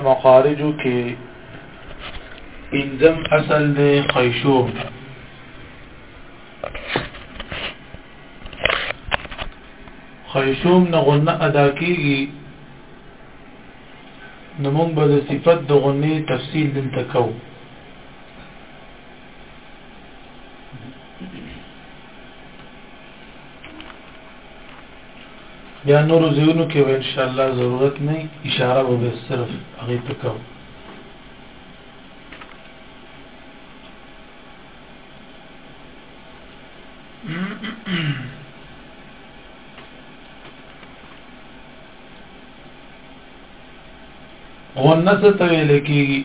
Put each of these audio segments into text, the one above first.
مخارجو کې پنځم اصل دی خیشوم خیشوم نه غنه ادا کیږي نو موږ به د صفت د غنه تفصیل دلته کوو بیا نورو ځایونو کې به انشاءالله ضرورت نه اشاره به به صرف هغې ته کوو غنه څه ته ویل کېږي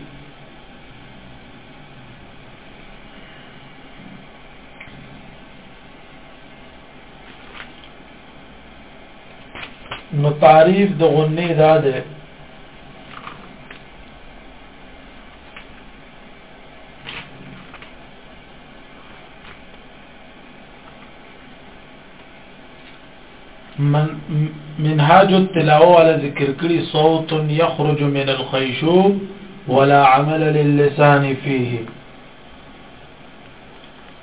تعریف د غنی دا ده من منهاج التلاوه على ذکر کړي صوت يخرج من الخيشوم ولا عمل للسان فيه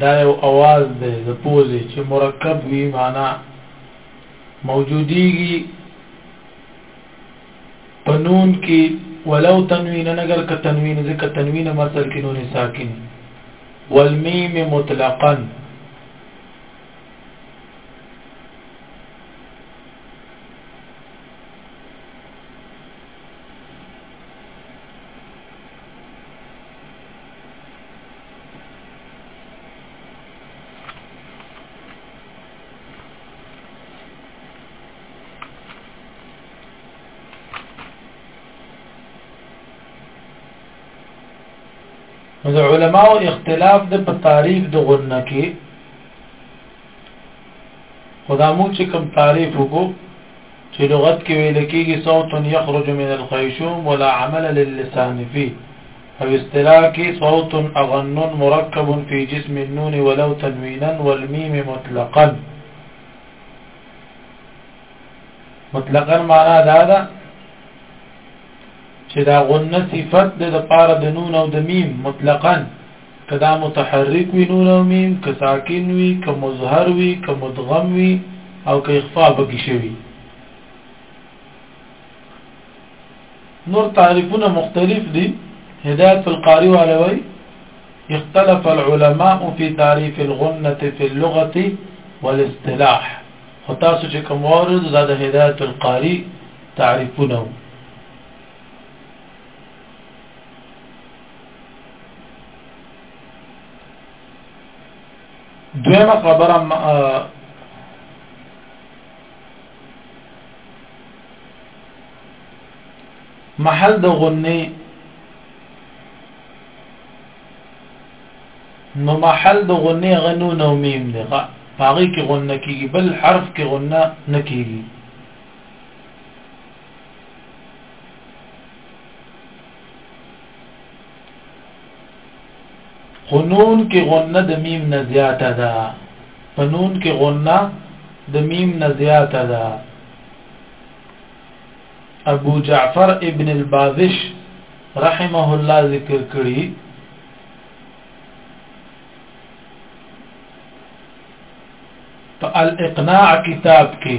دا یو اواز دی د پوزې چې مرکب وي معنا موجودیږي پنون کې ولو تنوین نګر ک تنوین ځکه تنوین مثل کې نون ساکن والمیم مطلقا د علماو اختلاف د په تعریف د غنه کې خدا مو چې کوم تعریف وکړو چې لغت کې ویل کېږي صوت یخرج من الخیشوم ولا عمل للسان فيه او استراکی صوت اغن مرکب فی جسم النون ولو تنوینا والمیم مطلقا مطلقا معنا دا ده چې دا غنه صفت د لپاره د نون او د میم مطلقا کدا متحرک وی نون او میم که ساکن وی که مظهر وی که مدغم وی او که اخفاء بکی شوی نور تعریفونه مختلف دي هدایت القاری علوی اختلف العلماء في تعريف الغنة في اللغة والاصطلاح خو تاسو چې کوم ورز د هدایت القاری تعریفونه دویمه خبره محل د غنه نو محل د غنه غنو نو میم دی هغه کې غنه کیږي بل حرف کې غنه نه کیږي خو نون کې غنه د میم نه زیاته ده په نون کې غنه د میم نه زیاته ده ابو جعفر ابن البازش رحمه الله ذکر کړی په الاقناع کتاب کې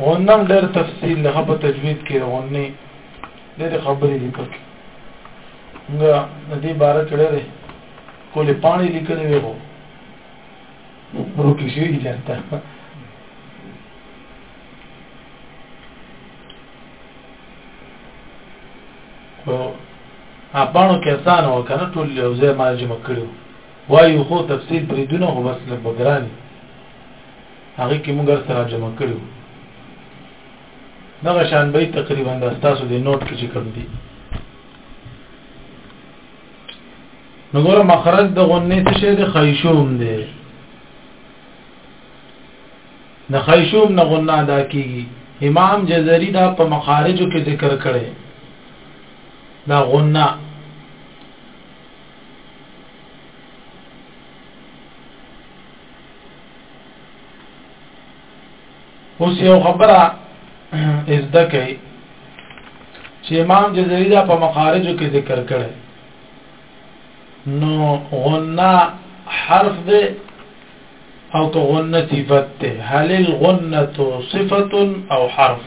غنم ډېر تفصیل له په تجوید کې غنې ډېر خبرې ذکر کړي موږ د دې باره کې ډېر کولې پانی لیکلې وې وو ورو کې شي جنتا او اپانو کې آسان او کنه ټول یو ځای ما جمع کړو وایو خو تفصیل پرې دونه هو بس لږ بګرانی هغه کې موږ سره جمع کړو دغه شان به تقریبا د تاسو د نوٹ کې کوم دي نو ګور مخرج د غنې څه شي د خیشوم دی د خیشوم نه غنه ادا کیږي امام جزری دا په مخارجو کې ذکر کړي دا غنه اوس یو خبره از د کوي چې امام جزري دا په مخارجو کې ذکر کړي نو غنه حرف ده او که غنه صفت ده هل الغنه صفه او حرف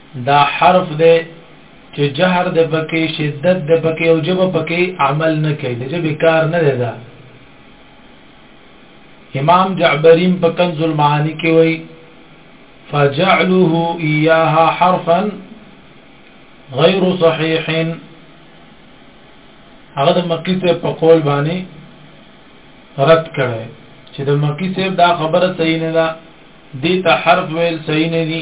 دا حرف دی چې جهر د پکې شدت د پکې او جبه پکې عمل نه کوي د جبه کار نه دی دا امام جعبریم په کنز المعانی کې وایي فجعله اياها حرفا غير صحيح هغه د مکی ته په قول باندې رد کړي چې د مکی ته دا خبره صحیح نه ده دې ته حرف ویل صحیح نه دي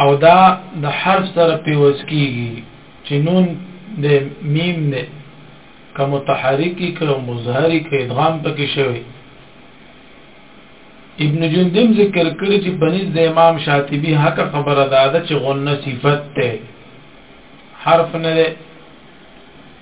او دا د حرف سره پیوز کیږي چې نون د میم نه که متحرکی که مظهری که ادغام پکې شوی ابن جندم ذکر کړی چې بنز د امام شاطبی حق خبره ده چې غنه صفت ته حرف نه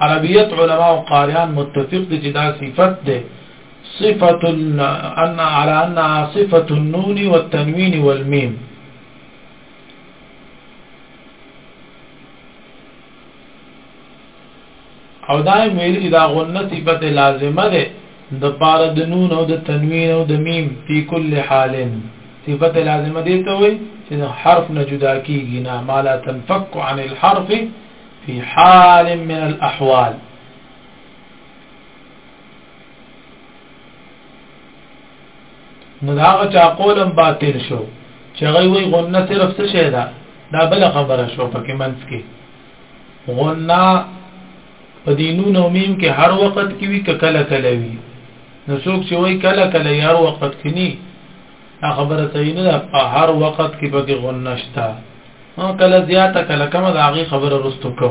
عربیت علما او قاریان متفق دي چې دا صفت ده صفت ان على انها صفه النون والتنوين والميم او دا ویل چې دا غنه صفت لازمه ده د پار د نون او د تنوین او د میم په کل حال صفت لازمه دي ته وي چې حرف نه جدا کیږي نه مالا تنفك عن الحرف في حال من الأحوال نو دا هغه چا قولم باطل شو چې هغه وی غنه صرف څه شی ده دا بل خبره شو پکې منځ کې غنه په دینونو میم کې هر وخت کې وی کله کله وی نو څوک چې وی کله کله هر وخت کې نه خبره صحیح نه ده په هر وخت کې پکې غنه شته او کله زیاته کله کمه د هغه خبره رستو کو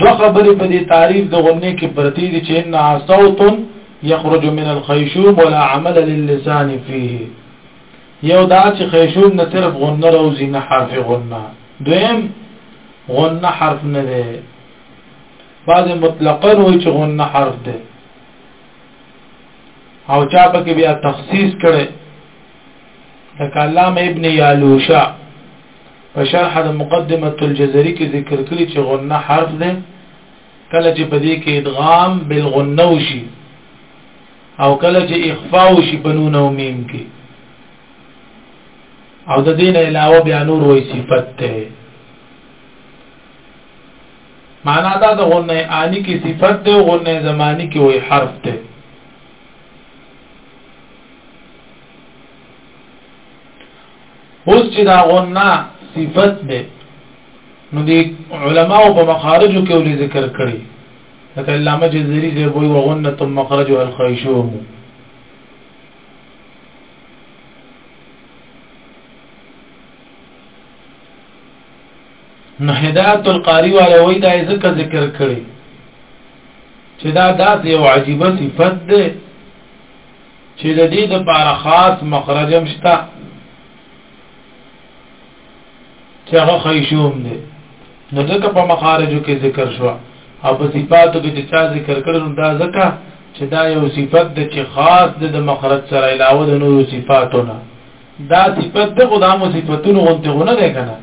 دو خبرې په دې تعریف د غنې کې پرتی دي چې ان صوت يخرج من الخيشوم ولا عمل للسان فيه یو دا چې خيشوم نه صرف غنه روزي نه حرف غنه دویم غنه حرف نه دی بعض مطلقا وایي چې غنه حرف دی او چا په کې بیا تخصیص کړي لکه علامه ابن یالوشا په شرح د مقدمه الجزري کې ذکر کړی چې غنه حرف ده کله چې په دې کې ادغام بالغنه وشي او کله چې اخفاء وشي په نون او میم کې او د دین علاوه بیا نور وې صفت ده معنا دا د غنه آنی کې صفت ده او غنه زمانی کې وې حرف ده اوس چې دا غنا صفت ده نو دي علماء په مخارج کې ولې ذکر کړي لکه علامه جزري زي وي وغنه ثم مخرجه الخيشوم نو هدایت القاری والا وای دا ذکر ذکر کړي چې دا داسې یو عجیب صفت ده چې د دې د پاره خاص مخرجم شته چې هغه خیشوم دی نو ځکه په مخارجو کې ذکر شو او په صفاتو کې چې چا ذکر کړل دا ځکه چې دا یو صفت د چې خاص د مخرج سره علاوه د نورو صفاتو نه دا صفت د غدامو صفاتونو غونته غونه ده کنه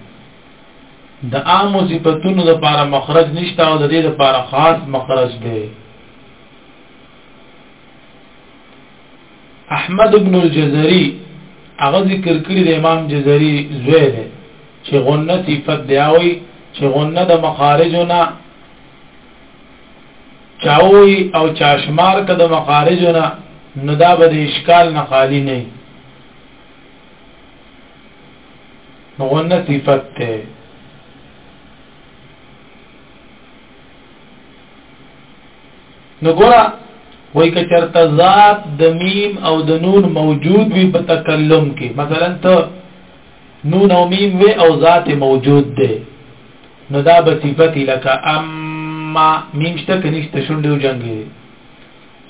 د عامو صفاتونو د لپاره مخرج نشته او د دې لپاره خاص مخرج دی احمد ابن الجزري هغه ذکر کړی د امام جزري زوی دی چې غنه صفت دی او چې غنه د مخارجونه چاوي او چاشمار کده مخارجونه نو دا به د اشکال نه خالی نه غنه صفت ته نو ګوره وای که چرته ذات د میم او د نون موجود وي په تکلم کې مثلا ته نون او میم وي او ذات موجود دی نو دا به صفت لکه اما میم شته کې نشته شونډې او جنګي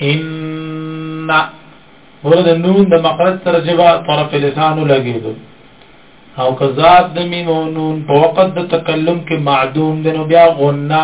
ان ورته د نون د مقرد سره جبا طرف لسان لګیدو او که ذات د میم او نون په وخت د تکلم کې معدوم دی نو بیا غنه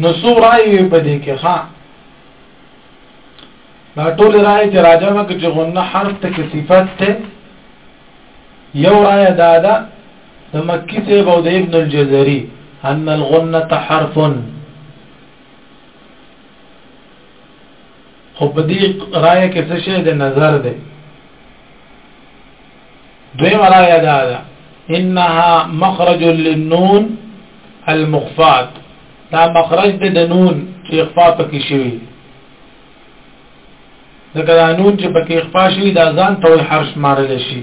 نو سو رائے په دې کې ها دا ټول رائے چې راځم کې غنه حرف ته کې صفات ته یو رائے دا ده د مکی سے بو د ابن الجزری ان الغنه حرف خو په دې رائے کې څه شی د نظر دی دویم رائے دا ده انها مخرج للنون المخفات دا مخرج د نون چې اخفاء پکې شوی ځکه دا نون چې پکې اخفاء شوی دا ځان ته حرف مارل شي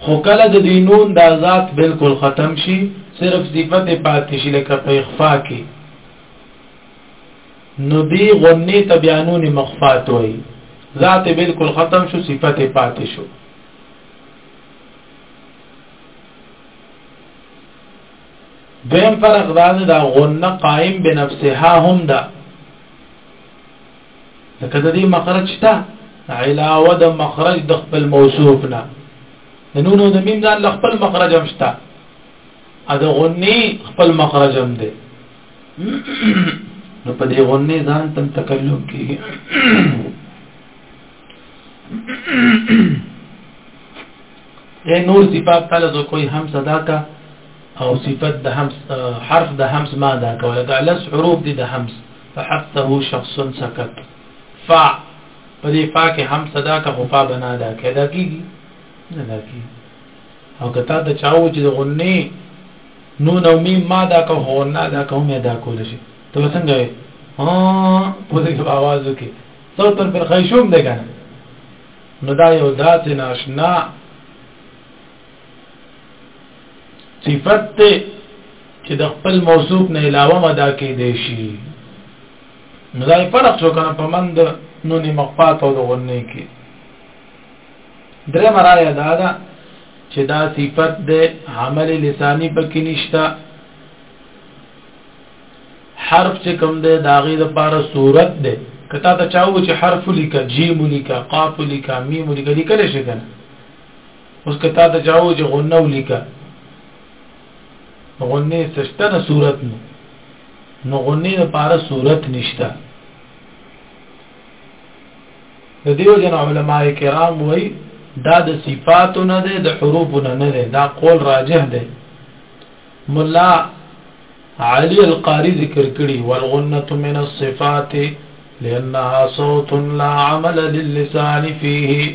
خو کله د دې نون دا ذات بالکل ختم شي صرف صفت پاتې شي لکه په اخفا کې نو دی غنی تبیانون مخفات وای ذات بالکل ختم شو صفت پاتې شو دویم فرق دا دا غنه قائم بنفسها هم ده لکه د دې مخرج شته علاوه د مخرج د خپل موصوف نه د نون او د میم ځان له خپل مخرج هم شته ا د غنی خپل مخرج هم دی نو په دې غنی ځان تم تکلم کیږي اے نور صفات تعالی زو کوئی هم صدا کا او صفت د همس حرف د همس ما دا کوله د لس حروف دي د همس فحته شخص سکت فا په دې فا کې هم صدا کا خفا بنا ده کدا کیږي نه دا کی او کته د چاو چې د غنې نو نو می ما دا کو هو نه دا کو مې دا کول شي ته څنګه وي ها په دې आवाज وکي څو تر پر خیشوم ده کنه نو دا یو داسې ناشنا صفت ته چې د خپل موصوف نه علاوه مدا کې دی شي نو دا فرق شو کنه په مند نو نه مخفات او د غنې کې درې مرایا دا دا چې دا صفت د عمل لسانی پکې نشتا حرف چې کوم دی دا غي د پاره صورت دی کته ته چاو چې حرف لیکه جیم لیکه قاف لیکه میم لیکه لیکل شي کنه اوس که تا ته چاو چې غنه ولیکه غنه سشته نه صورت نو نو غنه لپاره صورت نشته د دیو جن علماء کرام وای دا د صفاتو نه ده د حروفو نه نه ده دا قول راجح ده مولا علی القاری ذکر کړي والغنه من الصفات لانها صوت لا عمل للسان فيه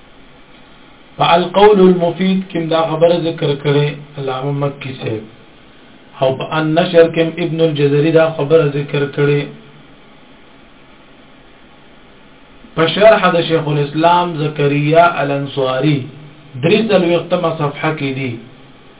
فالقول المفيد کوم دا خبره ذکر کړي علامه مکی سے او په ان نشر کوم ابن الجزري دا خبره ذکر کړي په شرح د شیخ الاسلام زکریا الانصاری درې ځل وختمه صفحه کې دي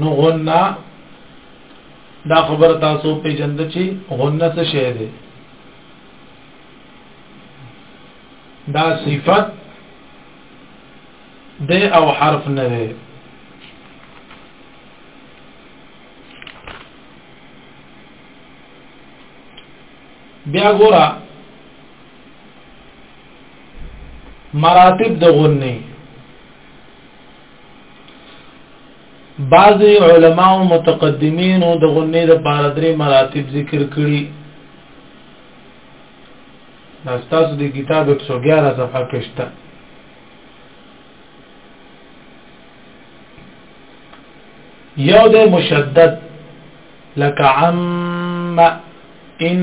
نو غنه دا خبر تاسو په جند چې غنه څه شی دی دا صفت د او حرف نه دی بیا ګورا مراتب د غنه بعض علما او متقدمین د غنې د بار درې مراتب ذکر کړي دا تاسو د کتاب 111 صفحه کې شته یو د مشدد لك عم ان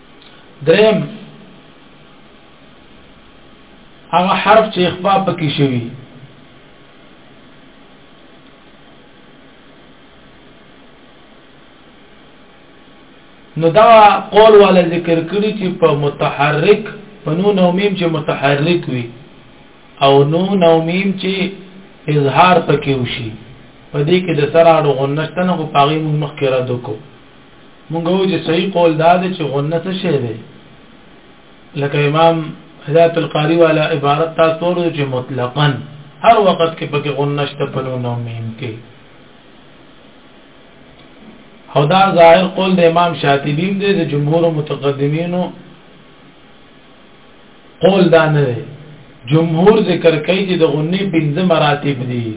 دریم هغه حرف چې اخفاء پکې شوی نو دا قول ولا ذکر کړی چې په متحرک په نون او میم چې متحرک وي او نون او میم چې اظهار پکې وشي په دې کې د سره اړو غنښتنه کو پاغي مخکره دکو مونږ وایو چې صحیح قول دا دی چې غنه څه شی دی لکه امام هدایت القاری والا عبارت تاسو ورته چې مطلقاً هر وخت کې پکې غنه شته په نو نو مين کې او دا ظاهر قول د امام شاطبی دی د جمهور متقدمینو قول دا نه دی جمهور ذکر کوي چې د غنی پنځه مراتب دي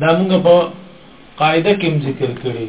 دا موږ په قاعده کې ذکر کړی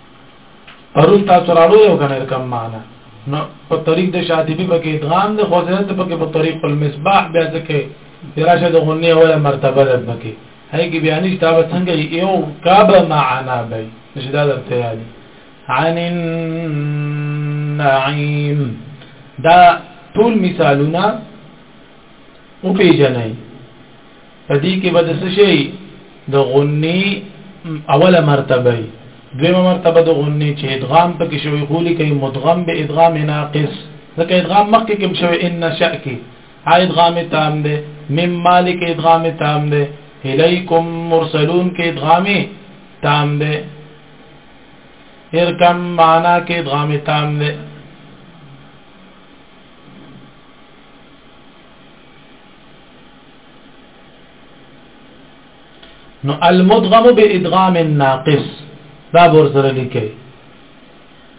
پرون تاسو راړو یو کنه کم معنا نو په طریق د شاطبی په کې ادغام د خوځنت په کې په طریق المصباح بیا ځکه دراشه د غنی اوله مرتبه ده پکې هي کې بیا نشته به څنګه یو کاب معنا به نشدا درته یادي عن النعيم دا ټول مثالونه او پیژنئ په دې کې به د څه شي د غني اوله مرتبه وي دویمه مرتبه د غني چې ادغام پکې شوی خو لیکي مدغم به ادغام ناقص ځکه ادغام مخکې کې شوی ان شاکی ها ادغام تام ده مم مالک ادغام تام ده الیکم مرسلون کې ادغام تام ده ارکم معنا کې ادغام تام ده نو المدغم بادغام الناقص دا بور سره لیکي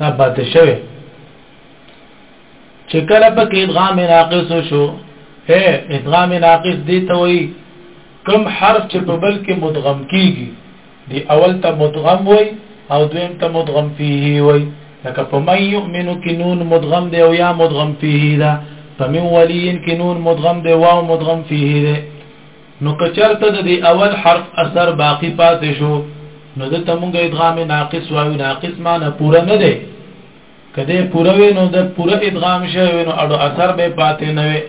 دا پاتې شوی چې کله په کې ادغام ناقص شو اے ادغام ناقص دی ته وایي کم حرف چې په بل کې مدغم کیږي دی اول ته مدغم وای او دویم ته مدغم فيه وای لکه په من يؤمن کې نون مدغم دی او یا مدغم فيه ده په من ولي کې نون مدغم دی واو مدغم فيه ده نو کچرته د اول حرف اثر باقی پاتې شو نو د تمونګه ادغام ناقص وایو ناقص معنی پوره نه دی کله پوره وینو د پوره ادغام شوی نو اډو اثر به پاتې نه وي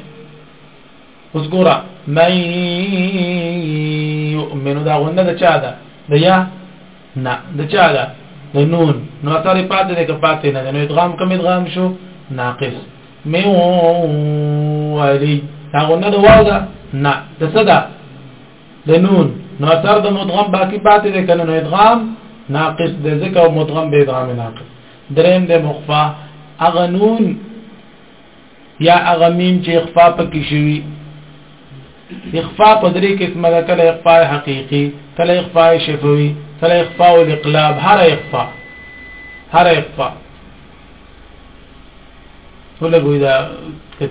اوس ګوره من یؤمن دا غنه د چا ده د یا نه د چا ده د نون نو اثر پاتې ده که پاتې نه ده نو ادغام کم ادغام شو ناقص من ولی دا غنه د واو ده نه د صدا د نون نو اثر د مدغم باقی پاتې ده کنه نو ادغام ناقص ده ځکه او مدغم به ادغام ناقص دریم د مخفا اغنون یا هغه میم چې اخفاء پکې شوی اخفاء په درې قسمه ده کله اخفاء حقيقي کله اخفاء شفوي کله اخفاء الاقلاب هر اخفاء هر اخفاء ټول ګوي دا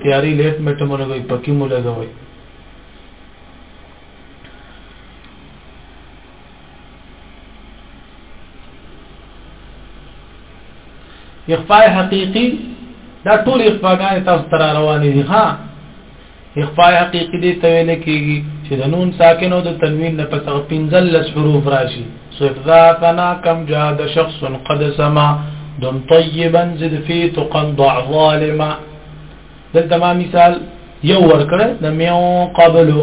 تیاری لیټ میټه مونږ ګوي پکې مونږ لګوي اخفاء حقيقي دا ټول اخفاګان تاسو تر روانې دي ها اخفاء حقيقي دي ته ویل کېږي چې د نون ساکن او د تنوین نه پس هغه پنځلس حروف راشي صفذا فنا كم جاد شخص قد سما دم طيبا زد في تقن ضع ظالما دلته ما مثال یو ورکړه د میو قبلو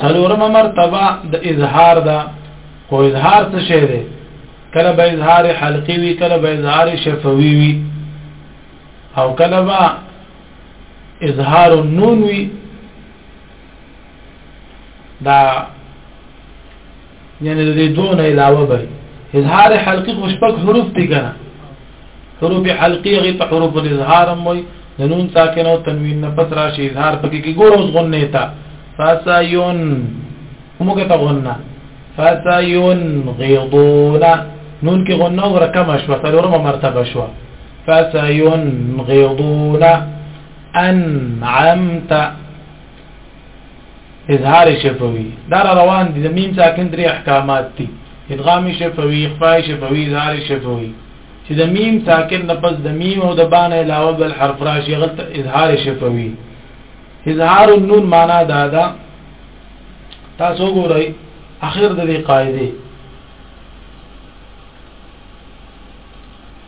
سلورمه مرتبه د اظهار ده خو اظهار څه شی دی کله به اظهار حلقي وي کله به اظهار شفوي وي او کله به اظهار النون وي دا یعنی د دې دون علاوه به اظهار حلقي خو شپږ حروف دي کنه حروف حلقي هغه ته حروف الاظهار هم وي د نون ساکن او تنوین نه پس راشي اظهار پکې کې ګور اوس غنه تا فسيون موږ ته غنه فسيون غيضون نون کې غنه ورکم شو څلورمه مرتبه شو فسيون غيضون انعمت اظهار شفوي دا روان دي د میم ساکن درې احکامات دي ادغام شفوي اخفاء شفوي اظهار شفوي چې د میم ساکن نه پس د میم او د بان علاوه بل حرف راشي غلط اظهار شفوي اظهار النون معنا دا ده تاسو ګورئ اخر د دې قاعده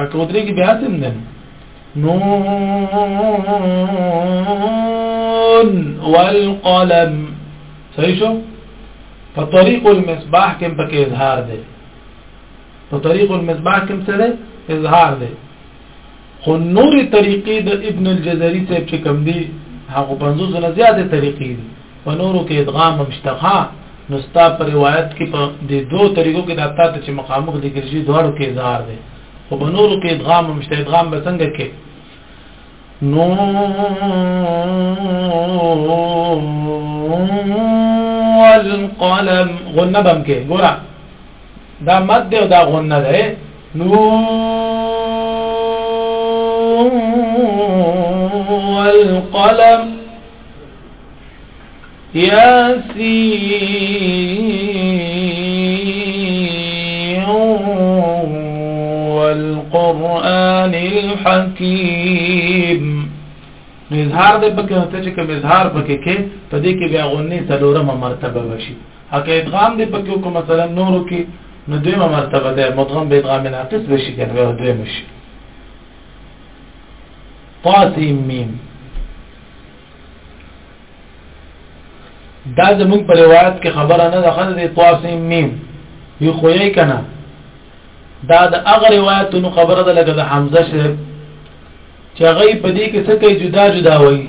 اکه ودرې کې بیا سم ده نون والقلم صحیح شو په طریق المصباح کې پکې اظهار ده په طریق المصباح کې څه ده اظهار ده خو نور طریقې د ابن الجزري صاحب چې کوم دي هغه 50 نه زیاته طریقې دي په نورو کې ادغام هم شته ښا نو ستا په روایت کې په دې دوه طریقو کې د اتا ته چې مخامخ لیکل شي دواړو کې اظهار دی خو په نورو کې ادغام هم شته ادغام به څنګه کې نون والقلم غنه بم کې ګورا دا مد دی او دا غنه ده نون والقلم ياسين والقرآن الحكيم اظهار دې پکې هته چې کوم اظهار پکې کې په دې کې بیا غونې څلورمه مرتبه وشي هغه ادغام دې پکې کو مثلا نورو کې نو دویمه مرتبه ده مدغم به ادغام ناقص بشي کنه به دویم شي طاسیم میم دا زموږ په روایت کې خبره نه ده خدای دې طاسم میم وی خو یې کنه دا د هغه روایتونو خبره ده لکه د حمزه شیخ چې هغه په دې کې څه کوي جدا جدا وایي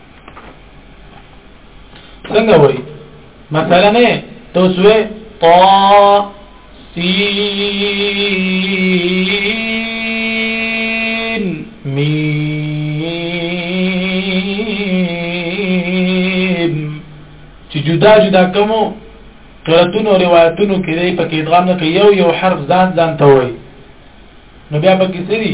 څنګه وای مثلا نه تو سوې طا سین میم چې جدا جدا کومو قراتونو روایتونو کې دی په کې ادغام نه کوي یو یو حرف ځان ځان ته وای نو بیا په کې سری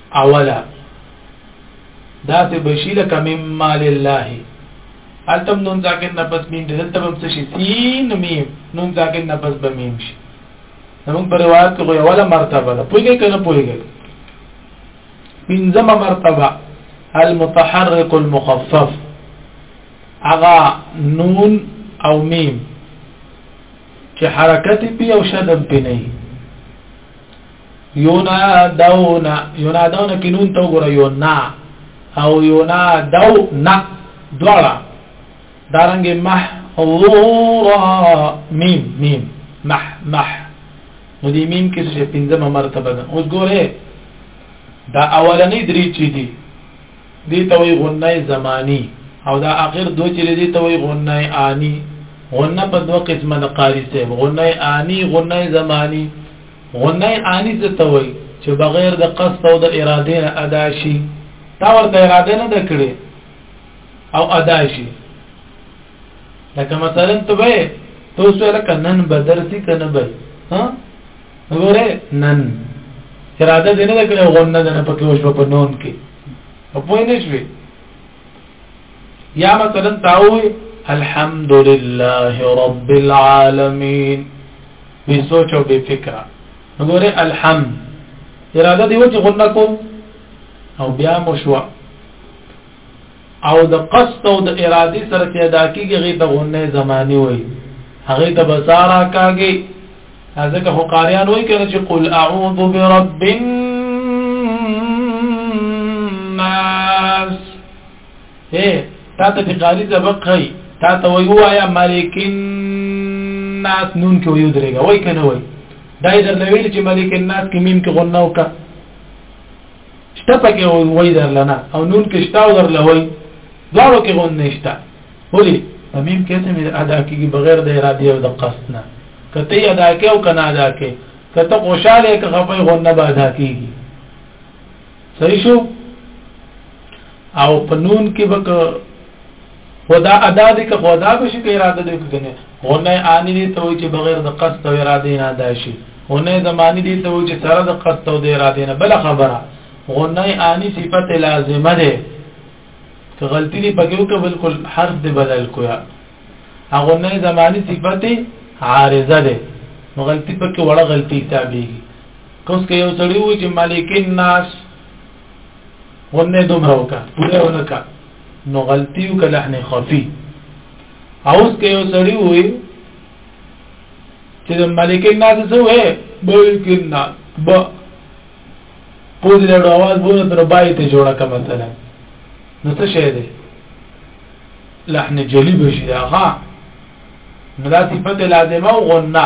اولا داسې بشي لکه مم مال الله التم نون ساکن نفس میم دې دلته هم څه شي سین میم نون ساکن نفس به میم شي نو په روایت کې یو ولا مرتبه ده پوهیږي کنه پوهیږي پنځمه مرتبه المتحرك المخفف اغا نون او میم چې حرکت پی او شدم پی نه ينادون ينادون کې نون ته وګوره یو نا او ينادون دواړه دارنګ مح حورا میم میم مح مح نو دی میم کې چې پنځمه مرتبه ده اوس ګوره دا اولنې درې چې دي دي ته وي غنای زمانی او دا اخر دوه چې دي ته وي غنای آنی غنه په دوه قسمه د قاری سه غنای آنی غنای زمانی غنای آنی زتوي چې بغیر د قصد او د اراده نه ادا شي تا ورته اراده نه دکړي او ادا شي لکه مثلا ته به تو سره کنن بدرسي کنه به ها وګوره نن اراده دې نه کړې غونه نه پکې وشو په نون کې په پوه نه شوي یا مثلا تاوي الحمد لله رب العالمين بی سوچ او بی فکره نو ګوره الحم اراده دی وجه غنه کوم او بیا مشوا او د قصد او د ارادي سره چې ادا کیږي غي ته غنه زماني وي هغه ته بسارا کاږي ځکه هو قاریان وایي کنه چې قل اعوذ برب الناس اے تا ته په قاری سبق خی تا ته وی وایا ملکن ناس نون کې وی درېګا وای کنه وای دای در نویل چې ملکن ناس کې میم کې غنه وکا شته پکې وای در لنا او نون کې شته او در لوي دواړو کې غون نشته ولی میم کې ته ادا کیږي بغیر د ارادې او د قصد نه کته ادا کې او کنه ادا کې کته خوشاله کې خپې غون نه ادا کیږي صحیح شو او په نون کې به خدا ادا دې که خدا به شي کې اراده دې کنه هونه ان دې ته وي چې بغیر د قصد او اراده نه ادا شي هونه زمانی دې ته وي چې سره د قصد او د اراده نه بل خبره هونه ان صفت لازمه ده که غلطی دې پکې وکړه بالکل حرف دې بدل کویا هغه نه زمانی صفت عارضه ده نو غلطی پکې وړه غلطی تابعي کوس کې یو سړی و چې مالک الناس ونه دومره وکا پوره ونکا نو غلطي وکړه لحن خفي اوس کې یو سړی وي چې مالک الناس څه وې مالک الناس با پوز له اواز بوله تر بای ته جوړه کا مثلا نو څه شي دی لحن جلی بشي هغه نو دا صفت لازمه او غنه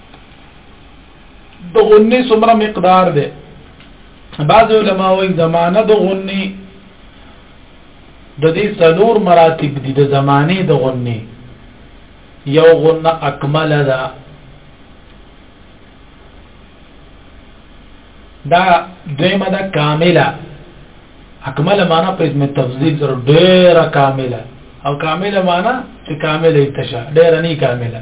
د غنی څومره مقدار دی بعض علما وايي زمانه د غنی د دې څلور مراتب دي د زمانه د غنی یو غنه اکمل ده دا دویمه ده کامله اکمل معنا په اسم تفضیل سره ډیره کامله او کامله معنا چې کامله انتشار ډیره نه کامله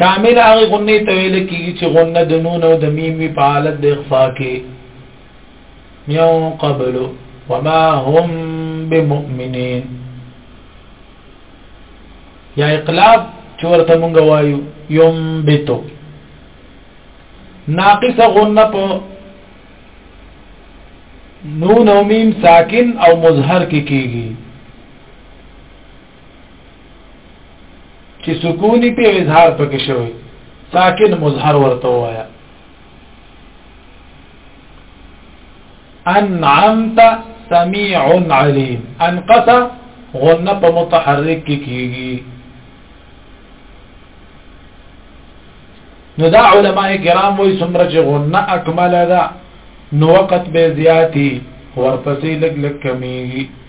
کامل هغه غنه ته ویل کیږي چې غنه د نون او د میم وی په حالت د اخفا کې میو قبل وما هم بمؤمنین یا اقلاب چې ورته مونږ وایو یوم بتو ناقص غنه په نون او میم ساکن او مظهر کې کیږي چې سکونی په اظهار پکې شوی ساکن مظهر ورته وایا انعمت سميع عليم انقص غنه په متحرک کې کیږي نو دا علماء کرام وایي څومره چې غنه اکمل ده نو وقت به زیاتی ورپسې لګ لګ کمیږي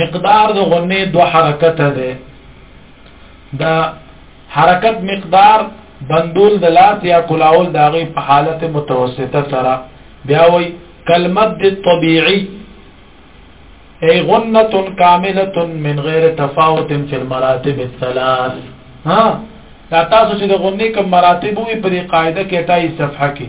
مقدار د غنه دو حرکت ده دا حرکت مقدار بندول د لاس یا کلاول داغي په حالت متوسطه سره بیا وای کلمت د طبيعي ای غنه کامله من غیر تفاوت فی المراتب الثلاث ها دا تاسو چې د غنې کوم مراتب وي په قاعده کې تای صفحه کې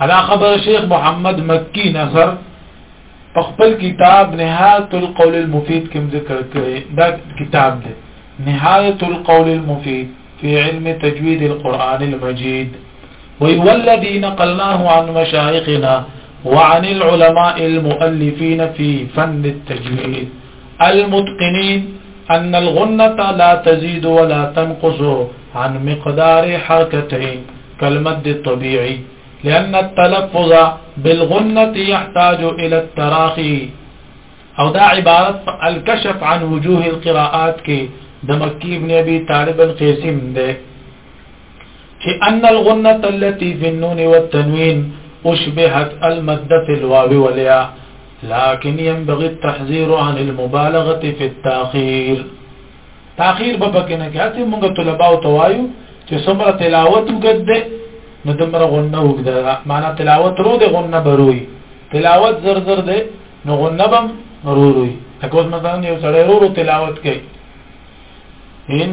على خبر الشيخ محمد مكي نصر فقبل كتاب نهاية القول المفيد كم ذكر کړی دا کتاب دی القول المفيد في علم تجويد القرآن المجيد والذي نقلناه عن مشايخنا وعن العلماء المؤلفين في فن التجويد المتقنين أن الغنة لا تزيد ولا تنقص عن مقدار حركته كالمد الطبيعي لأن التلفظ بالغنة يحتاج إلى التراخي أو دا عبارت الكشف عن وجوه القراءات كي دمكي ابن أبي طالب القيسم ده أن الغنة التي في النون والتنوين أشبهت المد في الواو والياء لكن ينبغي التحذير عن المبالغة في التأخير تاخير به پکې نه کې هڅه موږ طلبه او توایو چې څومره تلاوت وګدې نو دمر غنه وګدې معنا تلاوت رو دې غنه بروي تلاوت زر زر دې نو غنه بم روروي لکه اوس مثلا یو سړی رو رو تلاوت کوي ان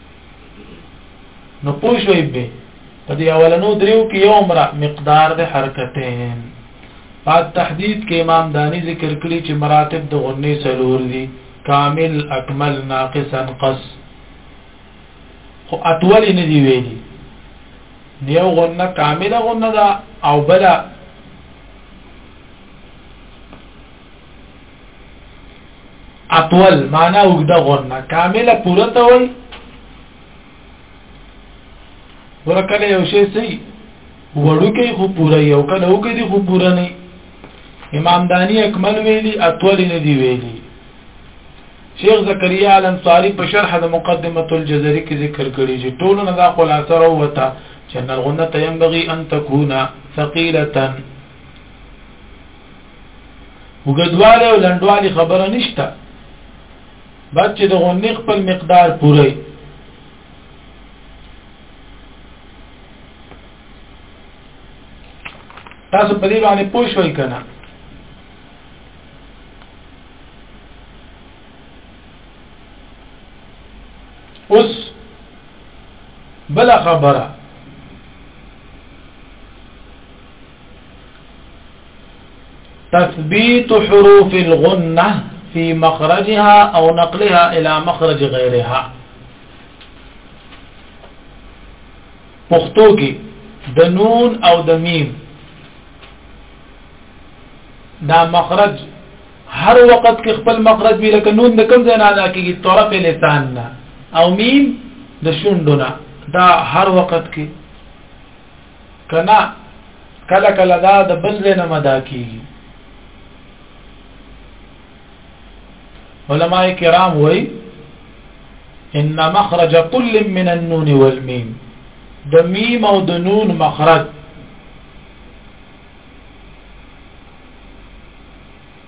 نو پوه شوي به په دې اولنو دریو کې یو عمره مقدار د حرکتین په تحدید کې امام دانی ذکر کړی چې مراتب د غنې سلور دي کامل اکمل ناقص انقص خو اطول نه دی ویلي یو غنه کامله غنه ده او بلا اطول معنا وګدا غنه کامله پوره ته وای ورکه یو شی سي وړو کې خو پوره یو کله وګ دي خو پوره نه امام دانی اکمل ویلی اطول نه دی ویلی شیخ زکریا الانصاری په شرح د مقدمه الجزری کې ذکر کړی چې ټول نه دا خلاصه راوته چې نغنه تيمبغي ان تكون ثقيله وګدواله او لندواله خبره نشته بعد چې د غونې خپل مقدار پوره تاسو په دې باندې پوه شئ کنه اوس بل خبره تثبيت حروف الغنة في مخرجها أو نقلها إلى مخرج غيرها پختو کې د نون او د میم دا مخرج هر وخت کې خپل مخرج وی لکه نون د کوم ځای نه ادا کیږي طرف لسان نه او میم د شوندونه دا هر وخت کې کنا کله کله دا د بل ځای نه مدا کیږي علماء کرام وای ان مخرج كل من النون والميم د میم او د نون مخرج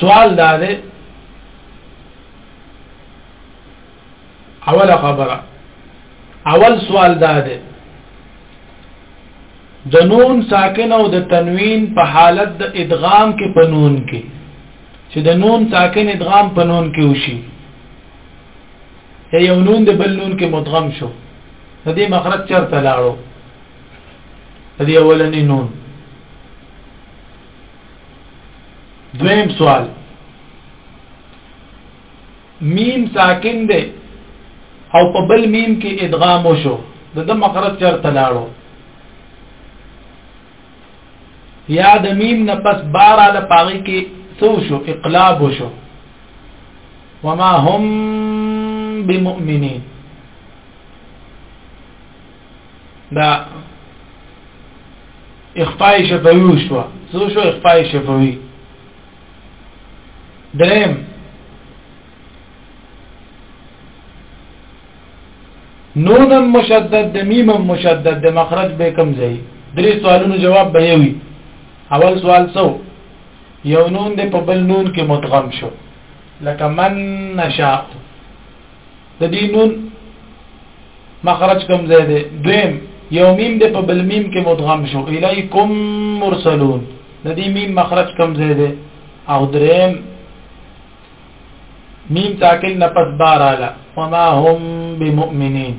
سوال دا دی اوله خبره اول سوال دا دی د نون ساکن او د تنوین په حالت د ادغام کې په نون کې چې د نون ساکن ادغام په نون کې وشي یو نون د بل نون کې مدغم شو د دې مخرج چرته لاړو دی اولنی نون دویم سوال میم ساکن دی او په بل میم کې ادغام وشو د د مخرج چرته لاړو یا د میم نه پس بار علی پاغي کې سو شو اقلاب وشو وما هم بمؤمنين دا اخفاء شفوي وشو څه شو اخفاء شفوي دریم نونم مشدد د میمم مشدد د مخرج به کم ځای درې سوالونو جواب به وي اول سوال سو یو نون د په بل نون کې مدغم شو لکه من نشاء د دې نون مخرج کوم ځای دی دویم یو میم د په بل میم کې مدغم شو الیکم مرسلون د دې میم مخرج کوم ځای دی او دریم میم ساکن نه پس بار اعلی وما هم بمؤمنین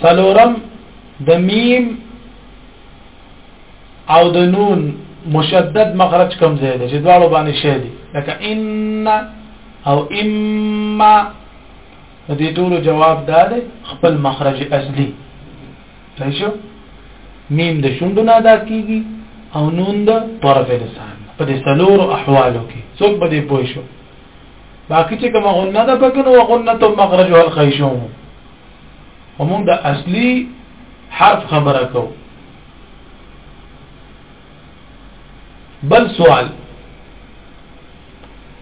سلورم د میم او د نون مشدد مخرج کم ځای دی چې دواړو باندې شی دی لکه ان او اما د دې ټولو جواب دا دی خپل مخرج اصلي صحیح شو میم د شوندو نه ادا کیږي او نون د طرف لسان په دې سلور احوالو کې څوک به دې پوه شو باقي چې کوم غنه ده پکې نو غنه ته مخرج هل خیشوم ومونږ د اصلي حرف خبره کو بل سوال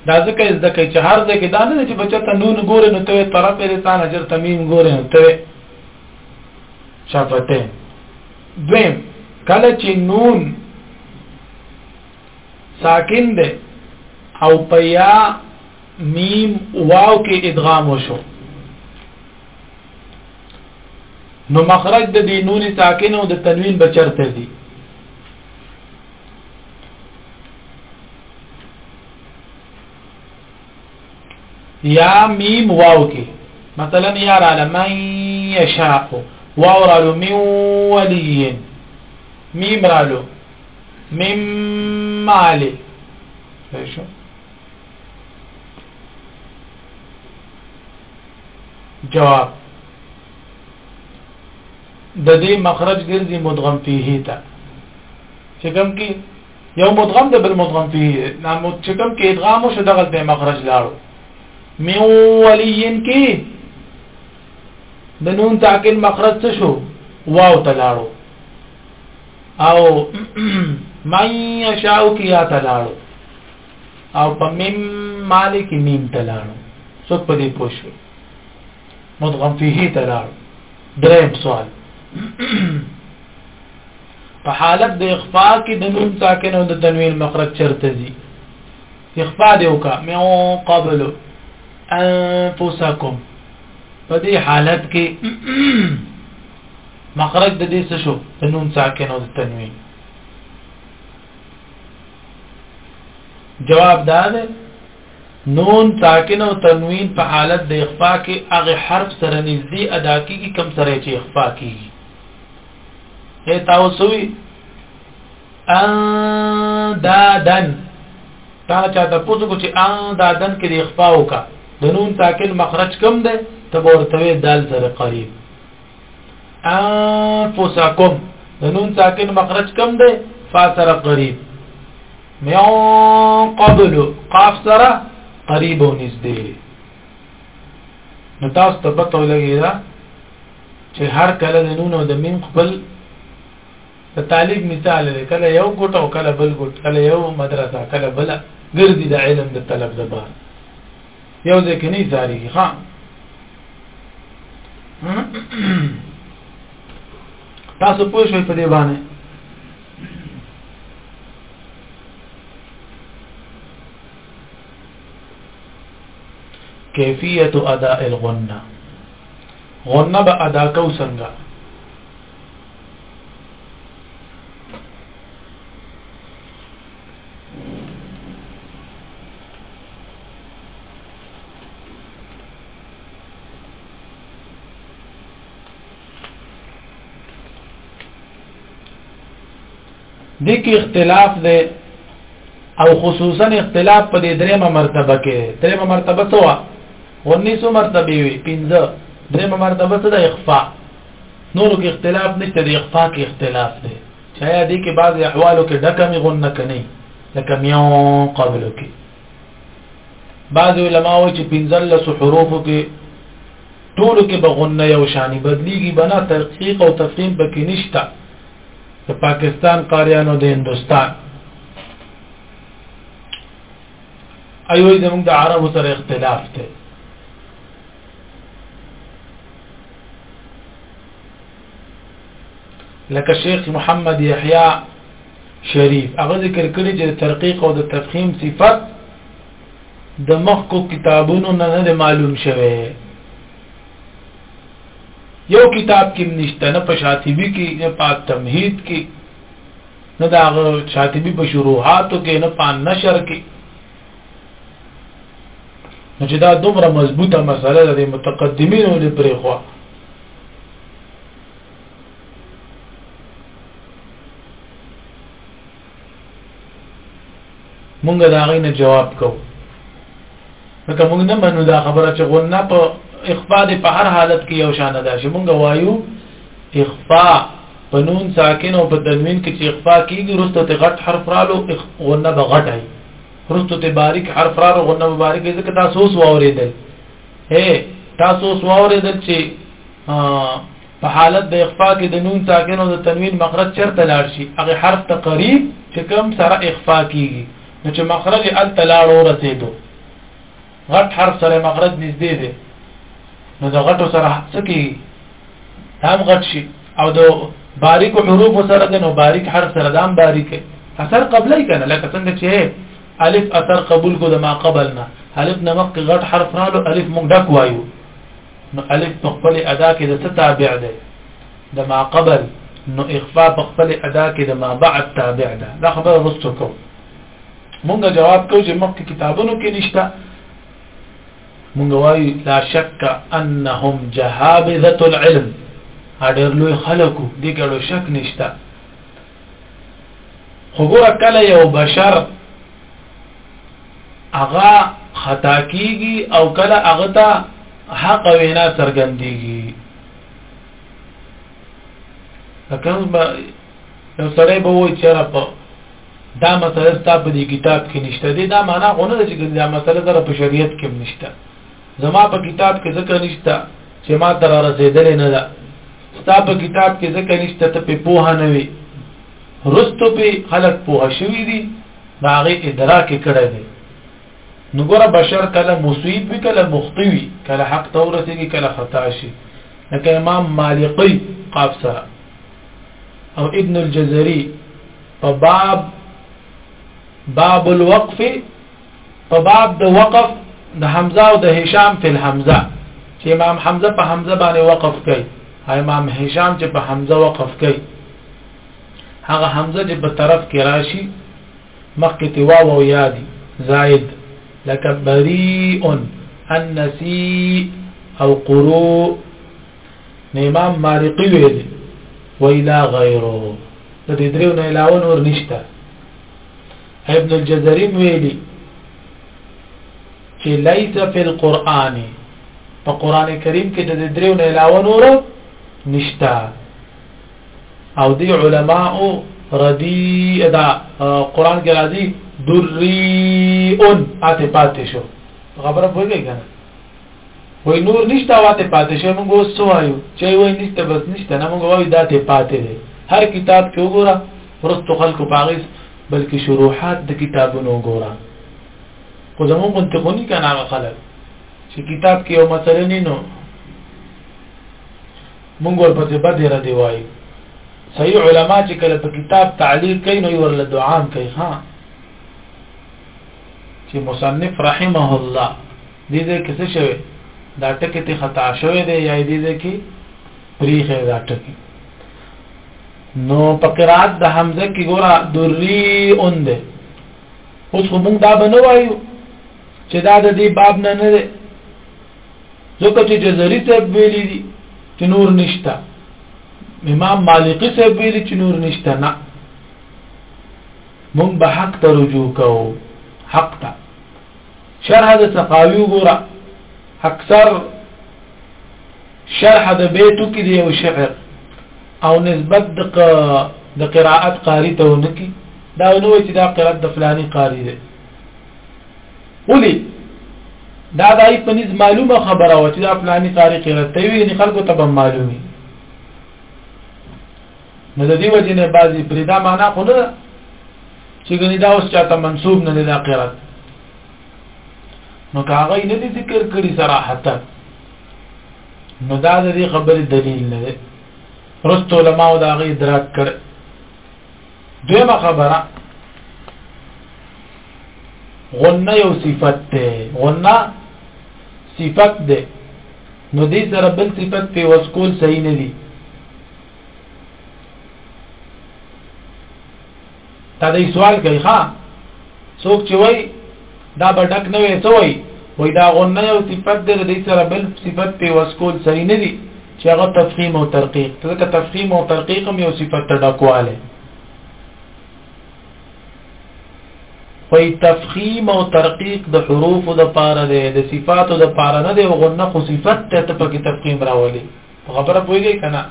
دا ځکه از د کې چې هر ځکه دا نه چې بچته نون ګوره نو ته طرف یې تان اجر تمیم ګوره نو ته شفته دویم کله چې نون ساکن ده او پیا میم واو کې ادغام وشو نو مخرج د دې نون ساکن او د تنوین بچرته دي یا میم واو کې مثلا یا را لمن یشاء واو را لمن ولی میم را لو میم مالی شو جواب د دې مخرج ګرځي مدغم فيه ته چې کوم کې یو مدغم د بل مدغم فيه نام چې کوم کې ادغام شو دغه ته مخرج لاړو من ولین کې د نون تاکل مخرج څه شو واو تلاړو او من یشاء کیا تلاړو او په مم مالک میم تلاړو څوک په دې پوښي مدغم فيه تلاړو دریم سوال په حالت د اخفاء کې د نون ساکن او د تنوین مخرج چرته دي اخفاء دی وکا مې قبل انفسکم په دې حالت کې مخرج د دې څه شو د نون ساکن او د تنوین جواب دا ده نون ساکن او تنوین په حالت د اخفا کې هغه حرف سره نږدې ادا کیږي کم سره چې اخفا کیږي اے تاسو وی ان دادن تا چا ته پوښتنه کو چې ان دادن کې د اخفا وکا د نون ساکن مخرج کم ده تبورتوي دال سره قریب انفسکم د نون ساکن مخرج کم دی فا سره قریب من قبل قاف سره قریب او نږدې نو تاسو ته پته ولګی دا چې هر کله د نون او د میم خپل د طالب مثال دی کله یو ګټ او کله بل ګټ کله یو مدرسه کله بل ګرځي د علم د طلب د بار یو ځکه نه تاریخي ښا تاسو پوه شئ په دې باندې کیفیت اداء الغنه غنه به ادا کو څنګه دې کې اختلاف دی او خصوصا اختلاف په دې درېمه مرتبه کې درېمه مرتبه څه و 19 مرتبه وي 15 درېمه مرتبه څه د اخفاء نورو کې اختلاف نشته د اخفاء کې اختلاف دی چایا دې کې بعض احوالو کې ډکه می غن کني لکه میون قبل کې بعض علما وایي چې پنځلس حروف کې ټول کې بغنه یو شانی بدلیږي بنا تحقیق او تفهیم پکې نشته د پاکستان قاریانو د هندستان ایو زموږ د عربو سره اختلاف دی لکه شیخ محمد یحیی شریف هغه ذکر کړی چې ترقیق او د تفخیم صفت د مخکو کتابونو نه نه معلوم شوه یو کتاب کې نشته نه په شاطبی کې نه په تمهید کې نه دا شاطبی په شروحاتو کې نه په نشر کې نو چې دا دومره مضبوطه مسله ده متقدمین ولې پرې خو مونږ دا غي نه جواب کو لکه مونږ نه منو دا خبره چې غنه په اخفاء د په هر حالت کې یو شان ده چې مونږ وایو اخفاء په نون ساکن او په تنوین کې چې اخفاء کیږي رسته ته غټ حرف رالو غنه به غټ هي رسته ته باریک حرف رالو غنه به باریک ځکه تاسو اوس واورېدل اے تاسو سوورې د چې په حالت د اخفاء کې د نون ساکن او د تنوین مخرج چرته لاړ شي هغه حرف ته قریب چې کوم سره اخفاء کیږي نو چې مخرج ال تلاړ ورسېدو غټ حرف سره مخرج نږدې دی نو د غټو سره سکی هم غټ شي او د باریک حروف سره د نو باریک حرف سره دام باریک اثر قبلې کنه لکه څنګه چې الف اثر قبول کو د ما قبل نه الف نه مخکې غټ حرف رالو الف موږ ډک وایو نو الف په خپل ادا کې د څه تابع ده د ما قبل نو اخفاء په خپل ادا کې د ما بعد تابع ده دا خبره رسو کو موږ جواب کو چې مخکې کتابونو کې نشته موږ وایو لا شک انهم جهابذه العلم اډر لوی خلکو دغه شک نشته خو ګوره کله یو بشر هغه خطا کیږي او کله هغه ته حق وینا څرګندېږي لکه به یو سړی به وایي چې را په دا مسله ستا په دې کتاب کې نشته دي دا معنا غو نه چې دا مسله در په شریعت کې نشته زما په کتاب کې ځکه نشته چې ما تر رسیدلې نه ده ستا په کتاب کې ځکه نشته ته په پوه نه وي رستو په خلق پوه شوی دي باغې ادراک کړی دی نو ګوره بشر کله مصیب وي کله مخطی وي کله حق ته ورسېږي کله خطا شي لکه امام مالقي قاف سره او ابن الجزري په باب باب الوقف په باب د وقف د حمزه او د هشام فی الحمزه چې امام حمزه په حمزه باندې وقف کوي امام هشام چې په حمزه وقف کوي هغه حمزه چې په طرف کې راشي مخکې ته واو او یا دي زائد لك بريء النسيء او قروء امام مالقي ویل ویلا غیره د دې درو نه علاوه نور نشته ابن الجزریم ویلی چې ليس في القرآن په قران کریم کې د دریو نه علاوه نور نشتا او دی علماء ردی دا قران کې راځي دریون اته پاتې شو خبره پوهیږئ کنه وای نور نشته واته پاتې شو موږ اوس څه وایو چې وای نشته بس نشته نه موږ وایو دا ته پاتې دی هر کتاب کې وګوره ورستو خلکو پاغیس بلکه شروحات د کتابونو وګوره خو زموږ غونته خو نه کنه هغه خلک چې کتاب کې یو مسله نه نو مونږ ورپسې بده را دی وایي صحیح علما چې کله په کتاب تعلیق کوي نو ورله دعام کوي ها چې مصنف رحمه الله دې دې کې څه شوی دا ټکه ته خطا شوی دی یا دې دې کې پریخه دا ټکه نو په قرات د حمزه کې ګوره دری اون ده اوس خو موږ دا بنوایو چې دا د دې باب نه نه ده ځکه چې جزري صاحب ویلي دي چې نور نشته امام مالکی صاحب ویلي چې نور نشته نه موږ به حق ته رجوع کوو حق ته شرح د سقاوي وګوره اکثر شرح د بیتو کې دی او شعر او نسبت د د قراءت قاری ته ونکي دا نو چې دا قراءت د فلاني قاری دی ولي دا دای په نس معلومه خبره و چې دا فلاني قاری قراءت ته وی نه خلکو ته معلومي نو د دې وجه نه بعضي پردا معنا خو نه چې ګنې دا اوس چاته منسوب نه دی دا قراءت نو کاغی نه دي ذکر کړی صراحتا نو دا د دې خبرې دلیل نه دی رستو علماء دا غي ادراک کړ دویمه خبره غنه یو صفت ده غنه صفت ده نو دې سره بل صفت په وسکول صحیح نه دي تا دې سوال کوي ها څوک چې وای دا به ډک نه وي څه وای وای دا غنه یو صفت دی د سره بل صفت په وسکول صحیح نه دی چې هغه تفخیم او ترقیق ځکه تفخیم او ترقیق هم یو صفت ته ډکواله وای تفخیم او ترقیق د حروف د پاره دی د صفاتو د پاره نه دی غنه خو صفت ته په کې تفخیم راولي خبره پوهیږي کنه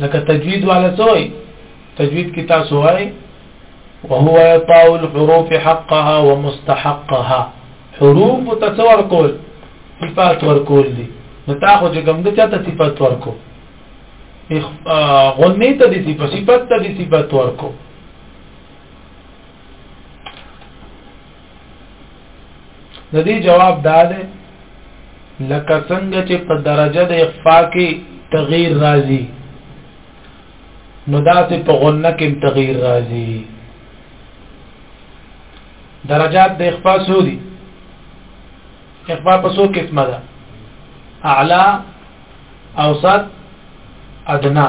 لکه تجوید والا څوی تجوید کې تاسو وای وهو يطاع الحروف حقها ومستحقها حروف تصور کول صفات ورکول دي نو تا خو چې کوم د چاته صفات ورکو غنی ته دي صفات صفات ته دي صفات ورکو د دې جواب دا دی لکه څنګه چې په درجه د اخفاء کې تغییر راځي نو داسې په غنه کې تغییر راځي درجات د اخفاء سو دي اخفاء په څو قسمه ده اعلى اوسط ادنى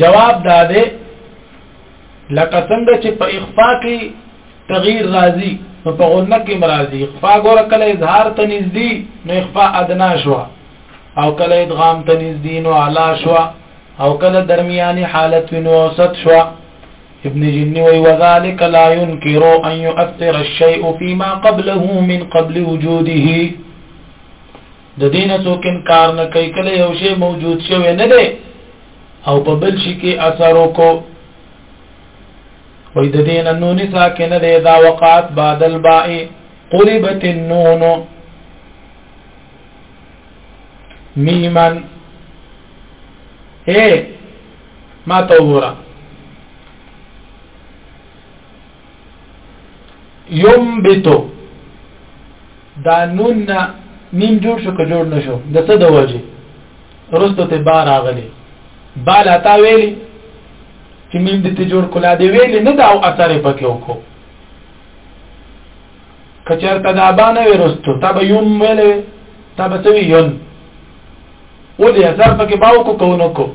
جواب دا دی لکه څنګه چې په اخفاء کې تغییر راځي نو په غنه کې مرাজি اخفاء ګور کله اظهار ته نږدې نو اخفاء ادنا شو او کله ادغام ته نږدې نو اعلی شو او کله درمیاني حالت نو اوسط شو ابن جني وي وذلك لا ينكر ان يؤثر الشيء فيما قبله من قبل وجوده د دین څوک انکار نه کوي کله یو شی موجود شوی نه دی او په بل شي کې اثر وکړو وې د دین نون ساکن دی دا وقات بعد الباء قلبت النون میمن اے ما تو وره ينبتو دا نون نه میم جوړ شو که جوړ نشو د څه د وجه رستو ته بار اغلی بال اتا ویلی چې میم دې ته جوړ کلا دی ویلی نه دا او اثر پکې وکړو کچر تدا باندې ورستو تب یوم ویلې تب سوی یون ولې اثر پکې باو کو کو نو کو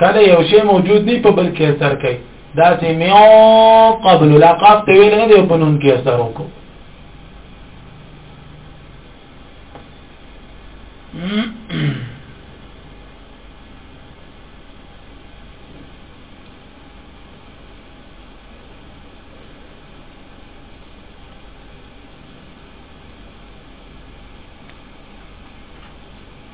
کله یو شی موجود نه په بل کې اثر کوي دا چې میو قبل لا قاف ته ویل نه دی په نون کې اثر وکړو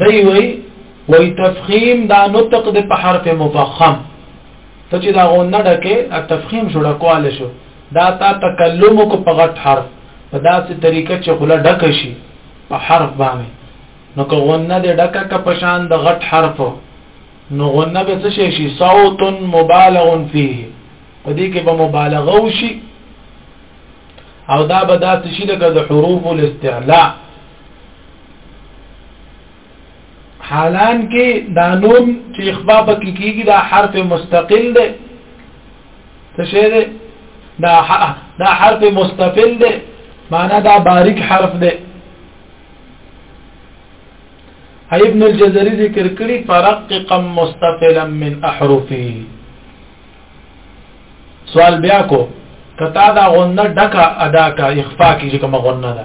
دی وی وی تفخیم دا نطق د په حرف مفخم ته چې دا غو نه ډکه تفخیم شو ډکواله شو دا تا تکلم کو په غټ حرف په داسې طریقه چې خله ډک شي په حرف باندې نو که غنه دې ډکه ک په شان د غټ حرف نو غنه به څه شي صوت مبالغ فيه په دې کې به مبالغه وشي او دا به داسې شي لکه د حروف الاستعلاء حالان کې دا نون چې اخباب کې کیږي دا حرف مستقل دی څه شی دی دا دا حرف مستقل دی معنا دا باریک حرف دی ابن الجزري ذکر کړی فرققا مستقلا من احرفه سوال بیا کو کتا دا غنه ډکا ادا کا اخفا کی چې کوم غنه ده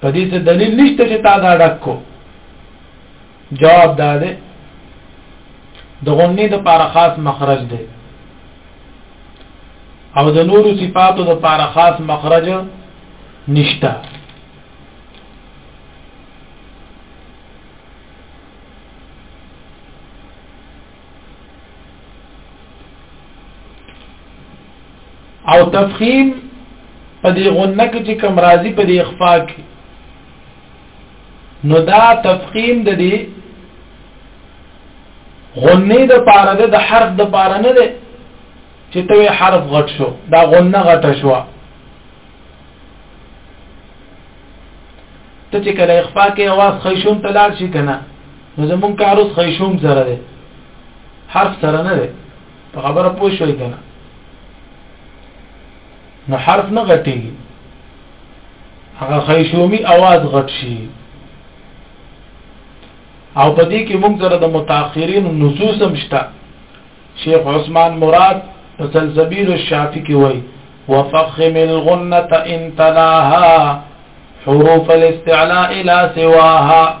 په دې څه دلیل نشته چې تا دا ډک کو جواب دا دی د غنې د پاره خاص مخرج دی او د نورو صفاتو د پاره خاص مخرج نشته او تفخیم په دې غنه کې چې کم راضي په دې اخفاء کې نو دا تفخیم د دې غنه د پاره د حرف د پاره نه ده چې ته حرف غټ شو دا غنه غټ شو ته چې کله اخفاء کې आवाज خیشوم تلال شي کنه نو زمون کار اوس خیشوم سره دی حرف سره نه دی په خبره پوه شوي که نه نو حرف نه غټېږي هغه خیشومي اواز غټ شي او په دې کې موږ سره د متأخرین نصوص هم شته شیخ عثمان مراد په سلسبیل الشافعی کې وایي وفخم الغنة ان تلاها حروف الاستعلاء لا سواها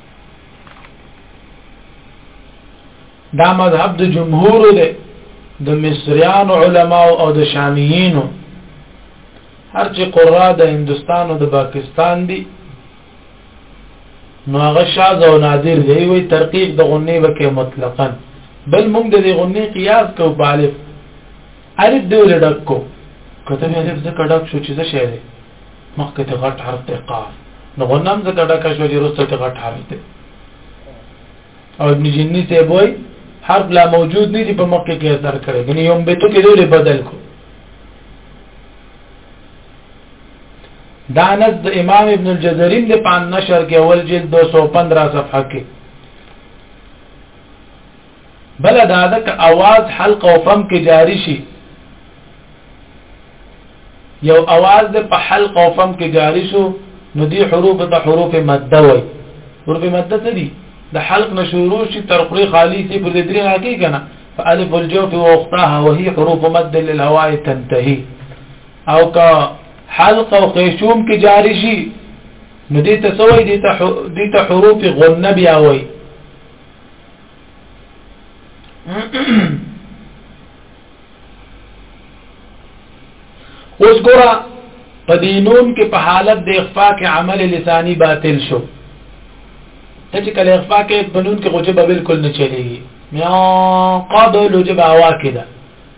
دا مذهب د جمهور دی د مصریان علما او د شامیین هر چې قرا د هندستان او د پاکستان دی نو هغه شاذ او نادر دی وی ترقیق د غنی وکي مطلقاً بل موږ د دې غنې قیاس کو په الف الف دی ولډک کو کته مې الف زکه ډک شو چې څه شی دی مخکې ته غټ حرف دی قاف نو غنه هم ځکه ډکه شوه چې وروسته ته غټ حرف دی او ابن جني صاحب وایي حرف لا موجود نه دی په مخکې کې اثر کړی ګنې یوم بیتو کې دوی بدل کو دا نز د امام ابن الجزرین د پان نشر کې اول جلد 215 صفحه کې بل دا ده که اواز حلق او فم کې جاری شي یو اواز د په حلق او فم کې جاری شو نو دی حروف ته حروف مد وای حروف مد څه دي د حلق نشورو شي تر قری خالی سي پر دې درې راکې کنه فالف الجوف واختها وهي حروف مد للهواء تنتهي او کا حلق او خيشوم کې جاری شي نو دې ته سوې دې ته دې ته حروف غنه بیا وای اوس ګورا په دینون کې په حالت د اخفاء کې عمل لسانی باطل شو ته چې کله اخفاء کې بنون کې غوجه بالکل نه چلیږي میا قبل وجب اواکده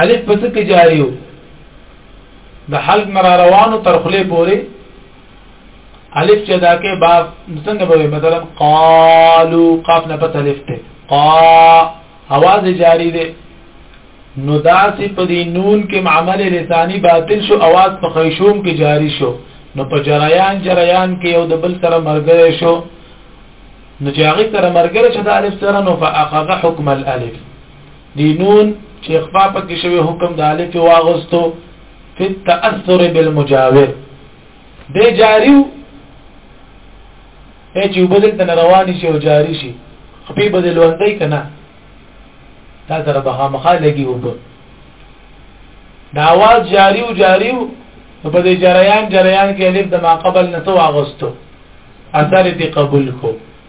الف په څه کې جاری وو د حلق نه را روانو تر خلې پورې الف چې دا کې باب څنګه به مثلا قالو قاف نه پته الف ته قا اواز جاری دی نو داسې په دې نون کې عمل لسانی باطل شو اواز په خیشوم کې جاری شو نو په جریان جریان کې یو د بل سره مرګره شو نو چې هغه سره مرګره شو د الف سره نو فاخذ حکم الالف دی نون چې اخفا پکې شوی حکم د الف واغستو فی التاثر بالمجاور د جاریو ته چې وبدل تن روان شي او جاری شي خپې بدل وندای کنه تا سره به خامخا لګي وب دا आवाज جاری او جاری په دې جریان جریان کې الف د ما قبل نه تو واغستو اثر دې قبول کو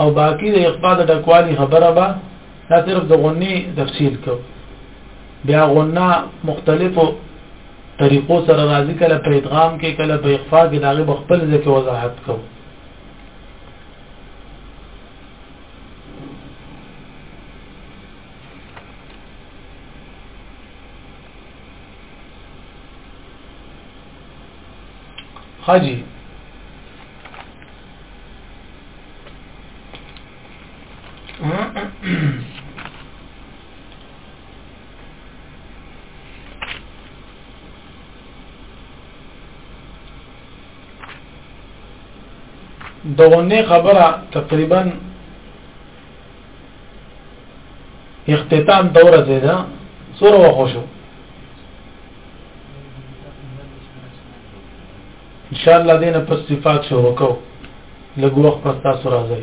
او باقی د اقبا د ډکوالی خبره به دا صرف د غنی تفصیل کو بیا غنه مختلفو طریقو سره راځي کله په ادغام کې کله په اخفاء کې داغه بخپل ځکه وضاحت کو حاجی دغونې خبره تقریبا اختتام دوره دی دا سوره وخوشو ان شاء الله دینه پس صفات شروع کو لګو وخت پس تاسو راځي